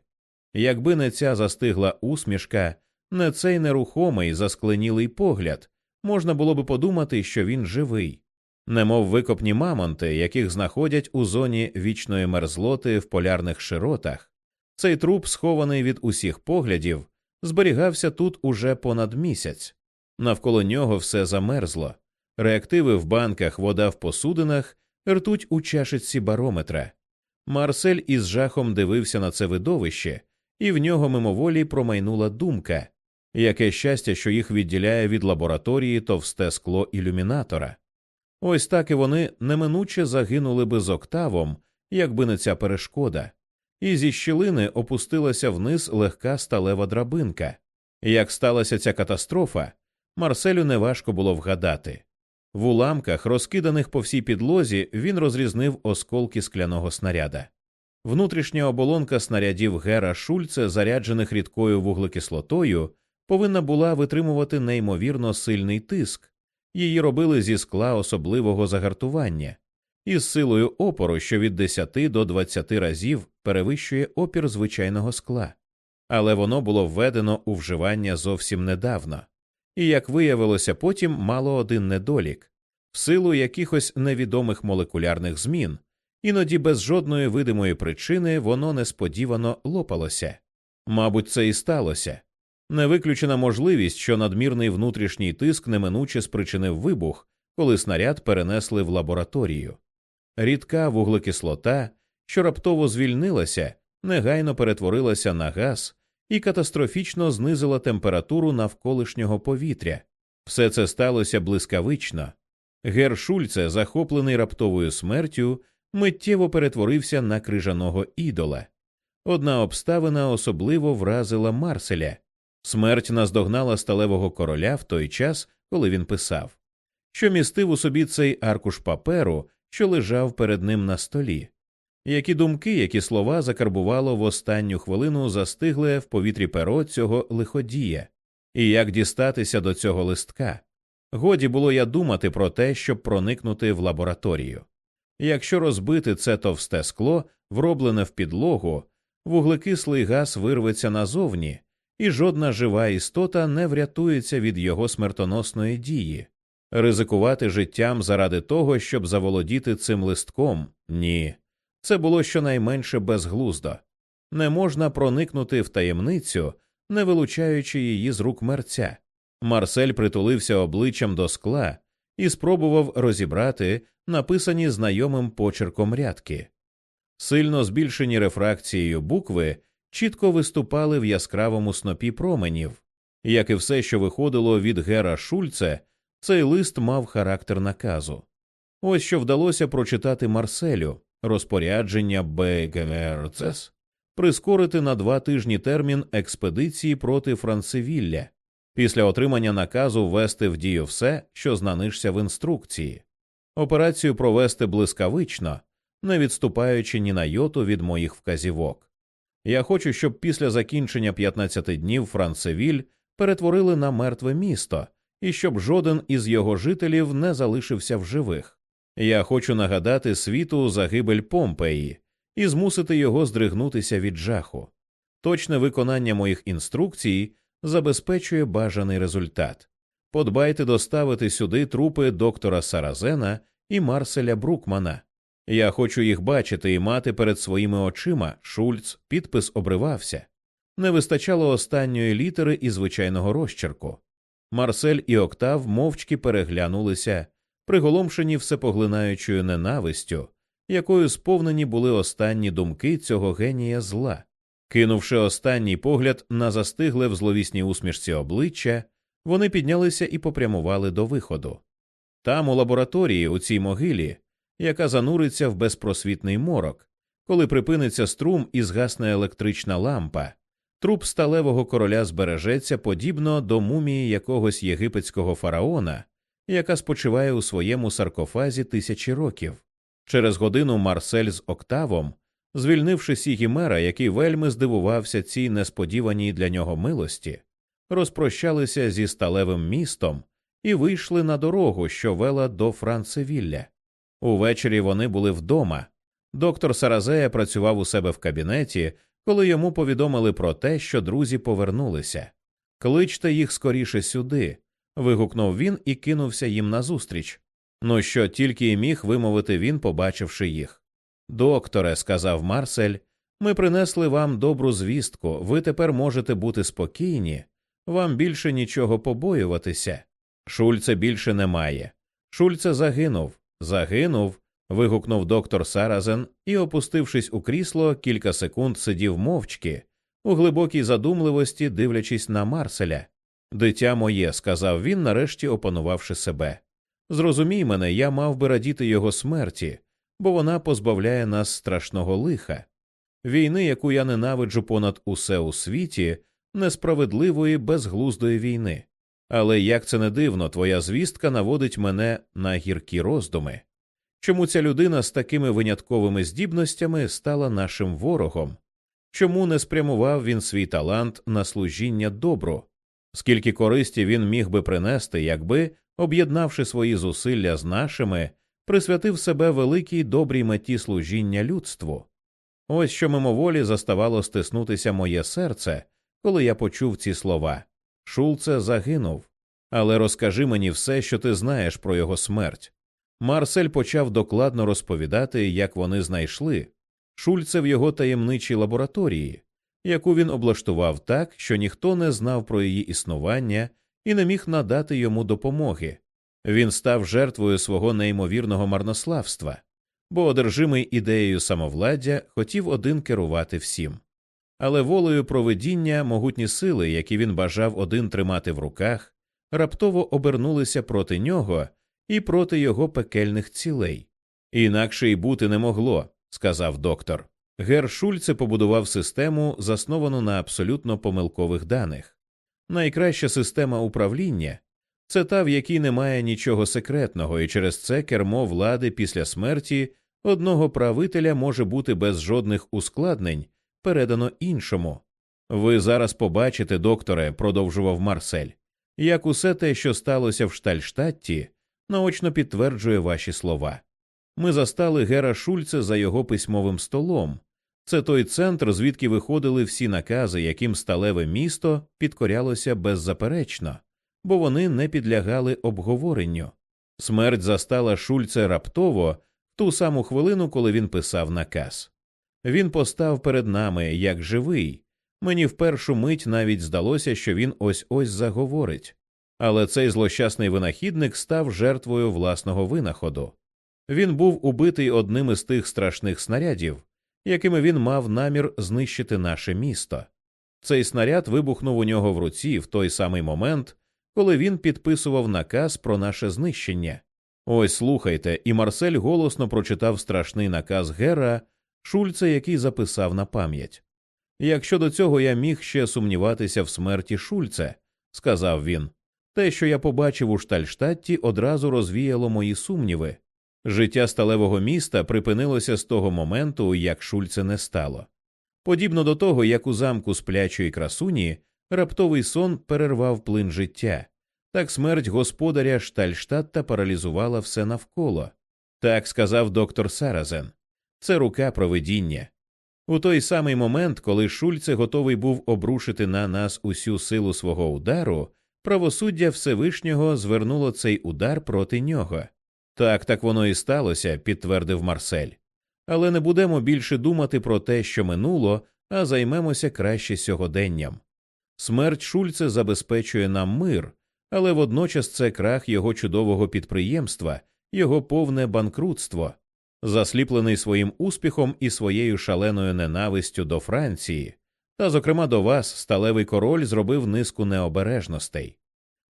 Speaker 1: Якби не ця застигла усмішка, не цей нерухомий заскленілий погляд, можна було би подумати, що він живий, немов викопні мамонти, яких знаходять у зоні вічної мерзлоти в полярних широтах. Цей труп, схований від усіх поглядів, зберігався тут уже понад місяць. Навколо нього все замерзло, реактиви в банках, вода в посудинах, ртуть у чашиці барометра. Марсель із жахом дивився на це видовище, і в нього мимоволі промайнула думка яке щастя, що їх відділяє від лабораторії товсте скло ілюмінатора. Ось так і вони неминуче загинули би з октавом, якби не ця перешкода, і зі щілини опустилася вниз легка сталева драбинка. Як сталася ця катастрофа, Марселю неважко було вгадати. В уламках, розкиданих по всій підлозі, він розрізнив осколки скляного снаряда. Внутрішня оболонка снарядів Гера Шульце, заряджених рідкою вуглекислотою, повинна була витримувати неймовірно сильний тиск, її робили зі скла особливого загартування, із силою опору, що від 10 до 20 разів перевищує опір звичайного скла, але воно було введено у вживання зовсім недавно, і, як виявилося, потім мало один недолік в силу якихось невідомих молекулярних змін. Іноді без жодної видимої причини воно несподівано лопалося. Мабуть, це і сталося. Не виключена можливість, що надмірний внутрішній тиск неминуче спричинив вибух, коли снаряд перенесли в лабораторію. Рідка вуглекислота, що раптово звільнилася, негайно перетворилася на газ і катастрофічно знизила температуру навколишнього повітря. Все це сталося блискавично. Гер Шульце, захоплений раптовою смертю, миттєво перетворився на крижаного ідола. Одна обставина особливо вразила Марселя. Смерть наздогнала сталевого короля в той час, коли він писав, що містив у собі цей аркуш паперу, що лежав перед ним на столі. Які думки, які слова закарбувало в останню хвилину застигле в повітрі перо цього лиходія, і як дістатися до цього листка. Годі було я думати про те, щоб проникнути в лабораторію. Якщо розбити це товсте скло, вроблене в підлогу, вуглекислий газ вирветься назовні і жодна жива істота не врятується від його смертоносної дії. Ризикувати життям заради того, щоб заволодіти цим листком ні. Це було щонайменше безглуздо. Не можна проникнути в таємницю, не вилучаючи її з рук мерця. Марсель притулився обличчям до скла і спробував розібрати написані знайомим почерком рядки. Сильно збільшені рефракцією букви чітко виступали в яскравому снопі променів. Як і все, що виходило від Гера Шульце, цей лист мав характер наказу. Ось що вдалося прочитати Марселю розпорядження БГРЦС прискорити на два тижні термін експедиції проти Францевілля. після отримання наказу ввести в дію все, що знанишся в інструкції, операцію провести блискавично, не відступаючи ні на йоту від моїх вказівок. Я хочу, щоб після закінчення 15 днів Францевіль перетворили на мертве місто і щоб жоден із його жителів не залишився в живих. Я хочу нагадати світу загибель Помпеї і змусити його здригнутися від жаху. Точне виконання моїх інструкцій забезпечує бажаний результат. Подбайте доставити сюди трупи доктора Саразена і Марселя Брукмана. Я хочу їх бачити і мати перед своїми очима. Шульц підпис обривався. Не вистачало останньої літери і звичайного розчерку. Марсель і Октав мовчки переглянулися, приголомшені всепоглинаючою ненавистю, якою сповнені були останні думки цього генія зла. Кинувши останній погляд на застигле в зловісній усмішці обличчя, вони піднялися і попрямували до виходу. Там, у лабораторії, у цій могилі, яка зануриться в безпросвітний морок, коли припиниться струм і згасне електрична лампа, труп сталевого короля збережеться подібно до мумії якогось єгипетського фараона, яка спочиває у своєму саркофазі тисячі років. Через годину Марсель з Октавом, звільнивши Сігімера, який вельми здивувався цій несподіваній для нього милості, розпрощалися зі сталевим містом і вийшли на дорогу, що вела до Францевілля. Увечері вони були вдома. Доктор Саразея працював у себе в кабінеті, коли йому повідомили про те, що друзі повернулися. Кличте їх скоріше сюди. вигукнув він і кинувся їм назустріч. Ну що тільки й міг вимовити він, побачивши їх. Докторе, сказав Марсель, ми принесли вам добру звістку, ви тепер можете бути спокійні, вам більше нічого побоюватися. Шульце більше немає. Шульце загинув, загинув. Вигукнув доктор Саразен і, опустившись у крісло, кілька секунд сидів мовчки, у глибокій задумливості, дивлячись на Марселя. Дитя моє, сказав він, нарешті опанувавши себе. Зрозумій мене, я мав би радіти його смерті, бо вона позбавляє нас страшного лиха, війни, яку я ненавиджу понад усе у світі, несправедливої, безглуздої війни. Але як це не дивно, твоя звістка наводить мене на гіркі роздуми. Чому ця людина з такими винятковими здібностями стала нашим ворогом? Чому не спрямував він свій талант на служіння добру? Скільки користі він міг би принести, якби, об'єднавши свої зусилля з нашими, присвятив себе великій добрій меті служіння людству? Ось що мимоволі заставало стиснутися моє серце, коли я почув ці слова. Шулце загинув. Але розкажи мені все, що ти знаєш про його смерть. Марсель почав докладно розповідати, як вони знайшли Шульце в його таємничій лабораторії, яку він облаштував так, що ніхто не знав про її існування і не міг надати йому допомоги. Він став жертвою свого неймовірного марнославства, бо, одержимий ідеєю самовладдя, хотів один керувати всім. Але волею проведіння могутні сили, які він бажав один тримати в руках, раптово обернулися проти нього і проти його пекельних цілей. Інакше й бути не могло, сказав доктор. Гер Шульце побудував систему, засновану на абсолютно помилкових даних. Найкраща система управління це та, в якій немає нічого секретного, і через це кермо влади після смерті одного правителя може бути без жодних ускладнень передано іншому. Ви зараз побачите, докторе, продовжував Марсель, як усе те, що сталося в Штальштатті, наочно підтверджує ваші слова. Ми застали Гера Шульце за його письмовим столом. Це той центр, звідки виходили всі накази, яким сталеве місто підкорялося беззаперечно, бо вони не підлягали обговоренню. Смерть застала Шульце раптово ту саму хвилину, коли він писав наказ. Він постав перед нами як живий. Мені в першу мить навіть здалося, що він ось ось заговорить. Але цей злощасний винахідник став жертвою власного винаходу. Він був убитий одним із тих страшних снарядів, якими він мав намір знищити наше місто. Цей снаряд вибухнув у нього в руці в той самий момент, коли він підписував наказ про наше знищення. Ось слухайте, і Марсель голосно прочитав страшний наказ Гера Шульце, який записав на пам'ять. Якщо до цього я міг ще сумніватися в смерті Шульце, сказав він. Те, що я побачив у Штальштатті, одразу розвіяло мої сумніви. Життя сталевого міста припинилося з того моменту, як Шульце не стало. Подібно до того, як у замку сплячої красуні раптовий сон перервав плин життя, так смерть господаря Штальштатта паралізувала все навколо. Так сказав доктор Саразен. Це рука провидіння. У той самий момент, коли Шульце готовий був обрушити на нас усю силу свого удару, правосуддя Всевишнього звернуло цей удар проти нього. Так, так воно і сталося, підтвердив Марсель. Але не будемо більше думати про те, що минуло, а займемося краще сьогоденням. Смерть Шульце забезпечує нам мир, але водночас це крах його чудового підприємства, його повне банкрутство. Засліплений своїм успіхом і своєю шаленою ненавистю до Франції, та, зокрема, до вас, сталевий король зробив низку необережностей.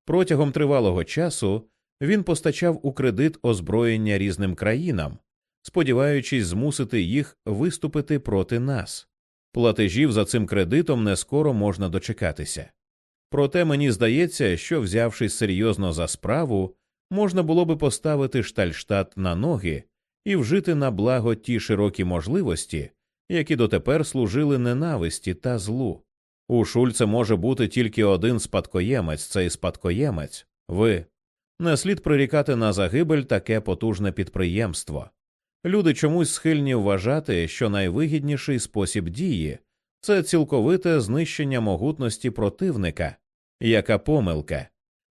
Speaker 1: Протягом тривалого часу він постачав у кредит озброєння різним країнам, сподіваючись змусити їх виступити проти нас. Платежів за цим кредитом не скоро можна дочекатися. Проте мені здається, що, взявшись серйозно за справу, можна було би поставити Штальштат на ноги і вжити на благо ті широкі можливості, які дотепер служили ненависті та злу. У Шульце може бути тільки один спадкоємець, цей спадкоємець ви. Не слід прирікати на загибель таке потужне підприємство. Люди чомусь схильні вважати, що найвигідніший спосіб дії це цілковите знищення могутності противника, яка помилка.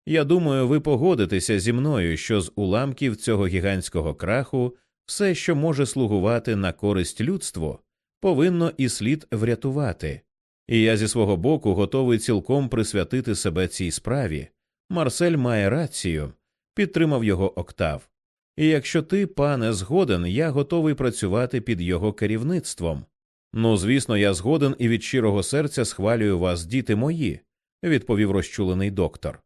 Speaker 1: Я думаю, ви погодитеся зі мною, що з уламків цього гігантського краху все, що може слугувати на користь людству, повинно і слід врятувати. І я зі свого боку готовий цілком присвятити себе цій справі. Марсель має рацію, підтримав його октав. І якщо ти, пане, згоден, я готовий працювати під його керівництвом. Ну, звісно, я згоден і від щирого серця схвалюю вас, діти мої, відповів розчулений доктор.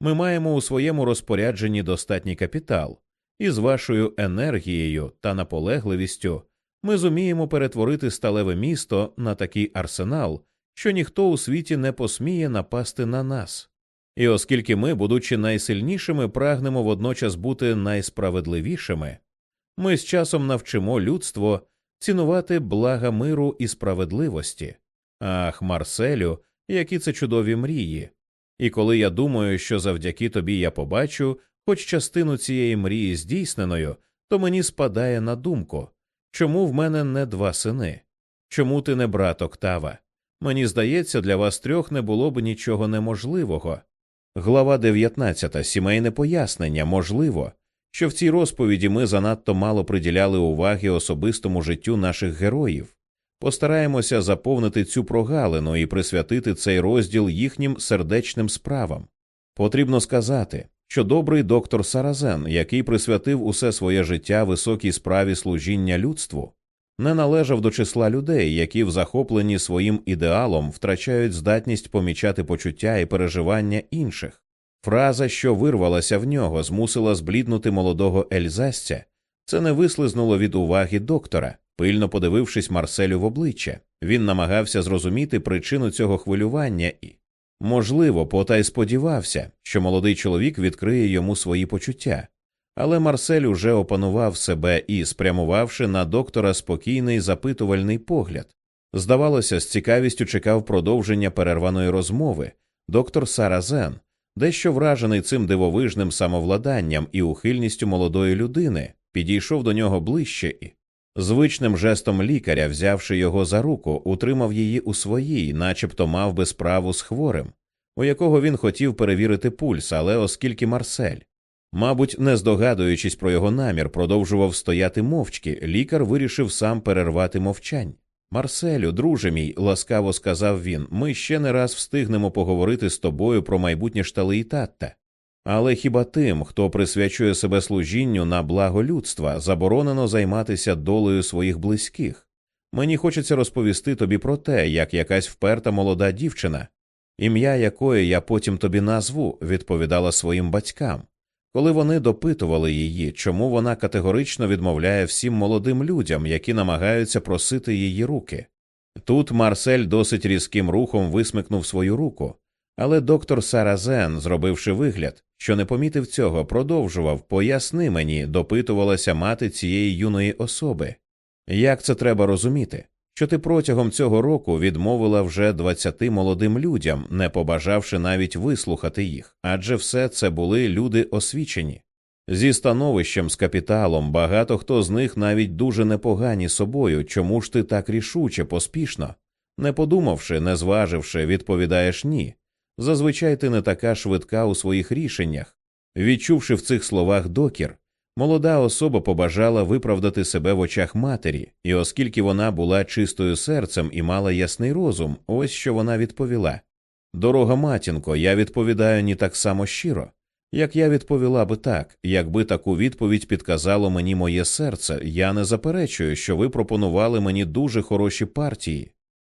Speaker 1: Ми маємо у своєму розпорядженні достатній капітал, і з вашою енергією та наполегливістю ми зуміємо перетворити сталеве місто на такий арсенал, що ніхто у світі не посміє напасти на нас. І оскільки ми, будучи найсильнішими, прагнемо водночас бути найсправедливішими, ми з часом навчимо людство цінувати блага миру і справедливості. Ах, Марселю, які це чудові мрії. І коли я думаю, що завдяки тобі я побачу хоч частину цієї мрії здійсненою, то мені спадає на думку чому в мене не два сини? Чому ти не брат Октава? Мені здається, для вас трьох не було б нічого неможливого. Глава 19. Сімейне пояснення можливо, що в цій розповіді ми занадто мало приділяли уваги особистому життю наших героїв. Постараємося заповнити цю прогалину і присвятити цей розділ їхнім сердечним справам. Потрібно сказати, що добрий доктор Саразен, який присвятив усе своє життя високій справі служіння людству, не належав до числа людей, які в захопленні своїм ідеалом втрачають здатність помічати почуття і переживання інших. Фраза, що вирвалася в нього, змусила збліднути молодого ельзастя, це не вислизнуло від уваги доктора. Пильно подивившись Марселю в обличчя, він намагався зрозуміти причину цього хвилювання і, можливо, потай сподівався, що молодий чоловік відкриє йому свої почуття, але Марсель уже опанував себе і, спрямувавши на доктора спокійний запитувальний погляд, здавалося, з цікавістю чекав продовження перерваної розмови доктор Саразен, дещо вражений цим дивовижним самовладанням і ухильністю молодої людини, підійшов до нього ближче і. Звичним жестом лікаря, взявши його за руку, утримав її у своїй, начебто мав би справу з хворим, у якого він хотів перевірити пульс, але оскільки Марсель, мабуть, не здогадуючись про його намір, продовжував стояти мовчки, лікар вирішив сам перервати мовчань. Марселю, друже мій, ласкаво сказав він, ми ще не раз встигнемо поговорити з тобою про майбутнє штали і татта. Але хіба тим, хто присвячує себе служінню на благо людства, заборонено займатися долею своїх близьких? Мені хочеться розповісти тобі про те, як якась вперта молода дівчина, ім'я якої я потім тобі назву, відповідала своїм батькам, коли вони допитували її, чому вона категорично відмовляє всім молодим людям, які намагаються просити її руки. Тут Марсель досить різким рухом висмикнув свою руку, Але доктор Саразен, зробивши вигляд, що не помітив цього, продовжував поясни мені, допитувалася мати цієї юної особи. Як це треба розуміти? Що ти протягом цього року відмовила вже двадцяти молодим людям, не побажавши навіть вислухати їх, адже все це були люди освічені. Зі становищем, з капіталом, багато хто з них навіть дуже непогані собою, чому ж ти так рішуче, поспішно, не подумавши, не зваживши, відповідаєш ні. Зазвичай ти не така швидка у своїх рішеннях. Відчувши в цих словах докір, молода особа побажала виправдати себе в очах матері, і оскільки вона була чистою серцем і мала ясний розум, ось що вона відповіла Дорога матінко, я відповідаю не так само щиро. Як я відповіла би так, якби таку відповідь підказало мені моє серце, я не заперечую, що ви пропонували мені дуже хороші партії,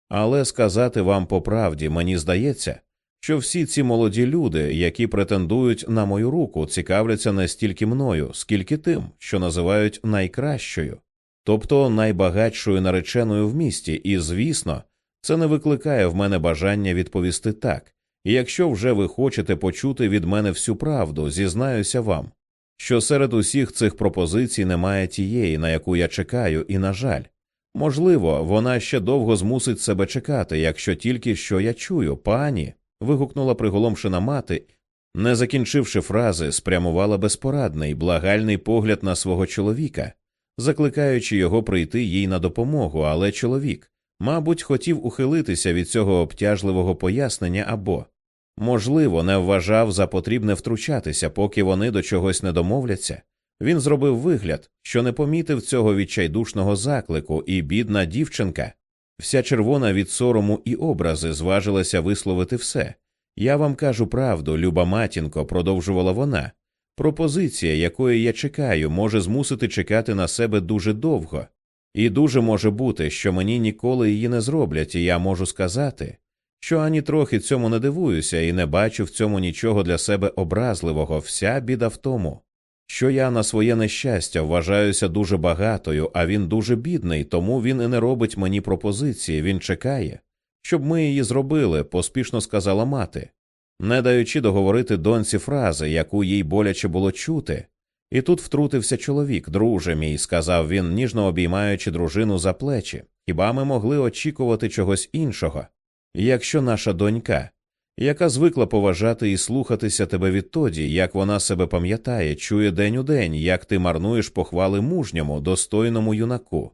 Speaker 1: але сказати вам по правді, мені здається, що всі ці молоді люди, які претендують на мою руку, цікавляться не стільки мною, скільки тим, що називають найкращою, тобто найбагатшою нареченою в місті, і, звісно, це не викликає в мене бажання відповісти так. І якщо вже ви хочете почути від мене всю правду, зізнаюся вам, що серед усіх цих пропозицій немає тієї, на яку я чекаю, і, на жаль, можливо, вона ще довго змусить себе чекати, якщо тільки що я чую, пані. Вигукнула приголомшена мати, не закінчивши фрази, спрямувала безпорадний, благальний погляд на свого чоловіка, закликаючи його прийти їй на допомогу, але чоловік, мабуть, хотів ухилитися від цього обтяжливого пояснення або можливо, не вважав за потрібне втручатися, поки вони до чогось не домовляться. Він зробив вигляд, що не помітив цього відчайдушного заклику, і бідна дівчинка, вся червона від сорому і образи, зважилася висловити все. Я вам кажу правду, люба матінко, продовжувала вона. Пропозиція, якої я чекаю, може змусити чекати на себе дуже довго, і дуже може бути, що мені ніколи її не зроблять, і я можу сказати, що ані трохи цьому не дивуюся і не бачу в цьому нічого для себе образливого, вся біда в тому, що я на своє нещастя вважаюся дуже багатою, а він дуже бідний, тому він і не робить мені пропозиції, він чекає, щоб ми її зробили, поспішно сказала мати, не даючи договорити доньці фрази, яку їй боляче було чути. І тут втрутився чоловік, друже мій, сказав він, ніжно обіймаючи дружину за плечі. Хіба ми могли очікувати чогось іншого? якщо наша донька, яка звикла поважати і слухатися тебе відтоді, як вона себе пам'ятає, чує день у день, як ти марнуєш похвали мужньому, достойному юнаку,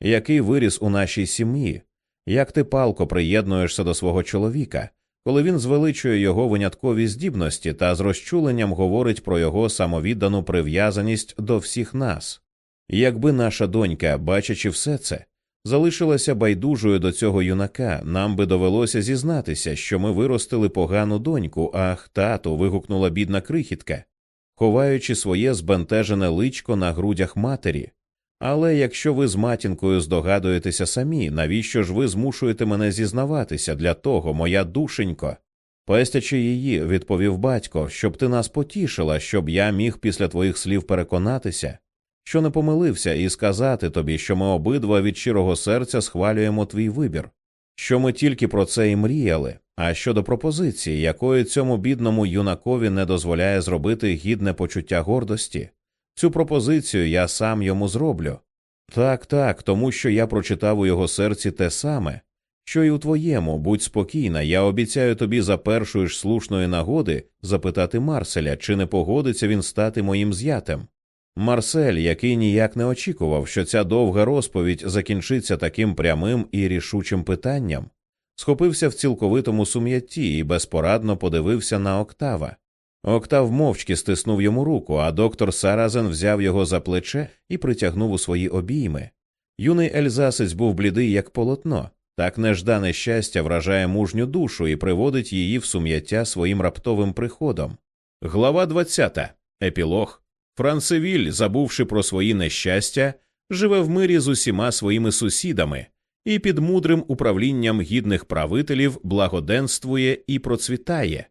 Speaker 1: який виріс у нашій сім'ї, як ти палко приєднуєшся до свого чоловіка, коли він звеличує його виняткові здібності та з розчуленням говорить про його самовіддану прив'язаність до всіх нас. Якби наша донька, бачачи все це, залишилася байдужою до цього юнака, нам би довелося зізнатися, що ми виростили погану доньку, ах, тату. вигукнула бідна крихітка, ховаючи своє збентежене личко на грудях матері. Але якщо ви з матінкою здогадуєтеся самі, навіщо ж ви змушуєте мене зізнаватися для того, моя душенько? Пестячи її, відповів батько, щоб ти нас потішила, щоб я міг після твоїх слів переконатися, що не помилився, і сказати тобі, що ми обидва від щирого серця схвалюємо твій вибір, що ми тільки про це і мріяли. А щодо пропозиції, якої цьому бідному юнакові не дозволяє зробити гідне почуття гордості, цю пропозицію я сам йому зроблю. Так, так, тому що я прочитав у його серці те саме, що й у твоєму, будь спокійна, я обіцяю тобі за першої ж слушної нагоди запитати Марселя, чи не погодиться він стати моїм зятем. Марсель, який ніяк не очікував, що ця довга розповідь закінчиться таким прямим і рішучим питанням, схопився в цілковитому сум'ятті і безпорадно подивився на Октава. Октав мовчки стиснув йому руку, а доктор Саразен взяв його за плече і притягнув у свої обійми. Юний Ельзасець був блідий, як полотно, так неждане щастя вражає мужню душу і приводить її в сум'яття своїм раптовим приходом. Глава 20. Епілог. Францевіль, забувши про свої нещастя, живе в мирі з усіма своїми сусідами і під мудрим управлінням гідних правителів благоденствує і процвітає.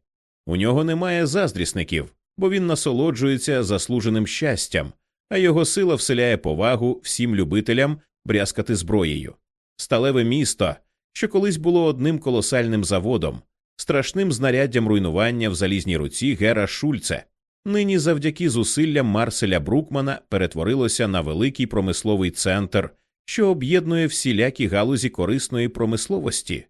Speaker 1: У нього немає заздрісників, бо він насолоджується заслуженим щастям, а його сила вселяє повагу всім любителям брязкати зброєю. Сталеве місто, що колись було одним колосальним заводом, страшним знаряддям руйнування в залізній руці Гера Шульце. Нині завдяки зусиллям Марселя Брукмана перетворилося на великий промисловий центр, що об'єднує всілякі галузі корисної промисловості.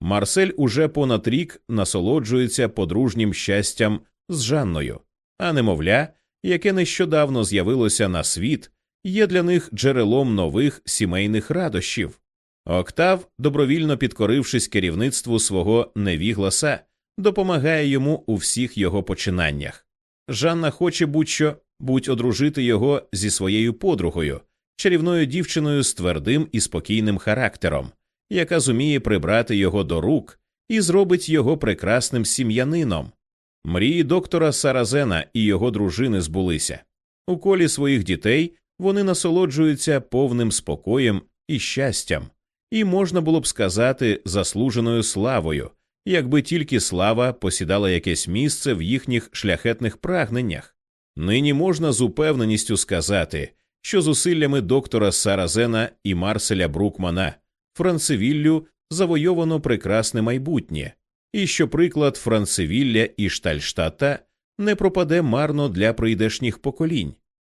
Speaker 1: Марсель уже понад рік насолоджується подружнім щастям з Жанною, а немовля, яке нещодавно з'явилося на світ, є для них джерелом нових сімейних радощів. Октав, добровільно підкорившись керівництву свого невігласа, допомагає йому у всіх його починаннях. Жанна хоче будь-що будь одружити його зі своєю подругою, чарівною дівчиною з твердим і спокійним характером, яка зуміє прибрати його до рук і зробить його прекрасним сім'янином. Мрії доктора Саразена і його дружини збулися. У колі своїх дітей вони насолоджуються повним спокоєм і щастям, і можна було б сказати заслуженою славою, якби тільки слава посідала якесь місце в їхніх шляхетних прагненнях. Нині можна з упевненістю сказати, що зусиллями доктора Саразена і Марселя Брукмана Францевіллю завойовано прекрасне майбутнє, і що приклад Францевілля і Штальштата не пропаде марно для прийдешніх поколінь.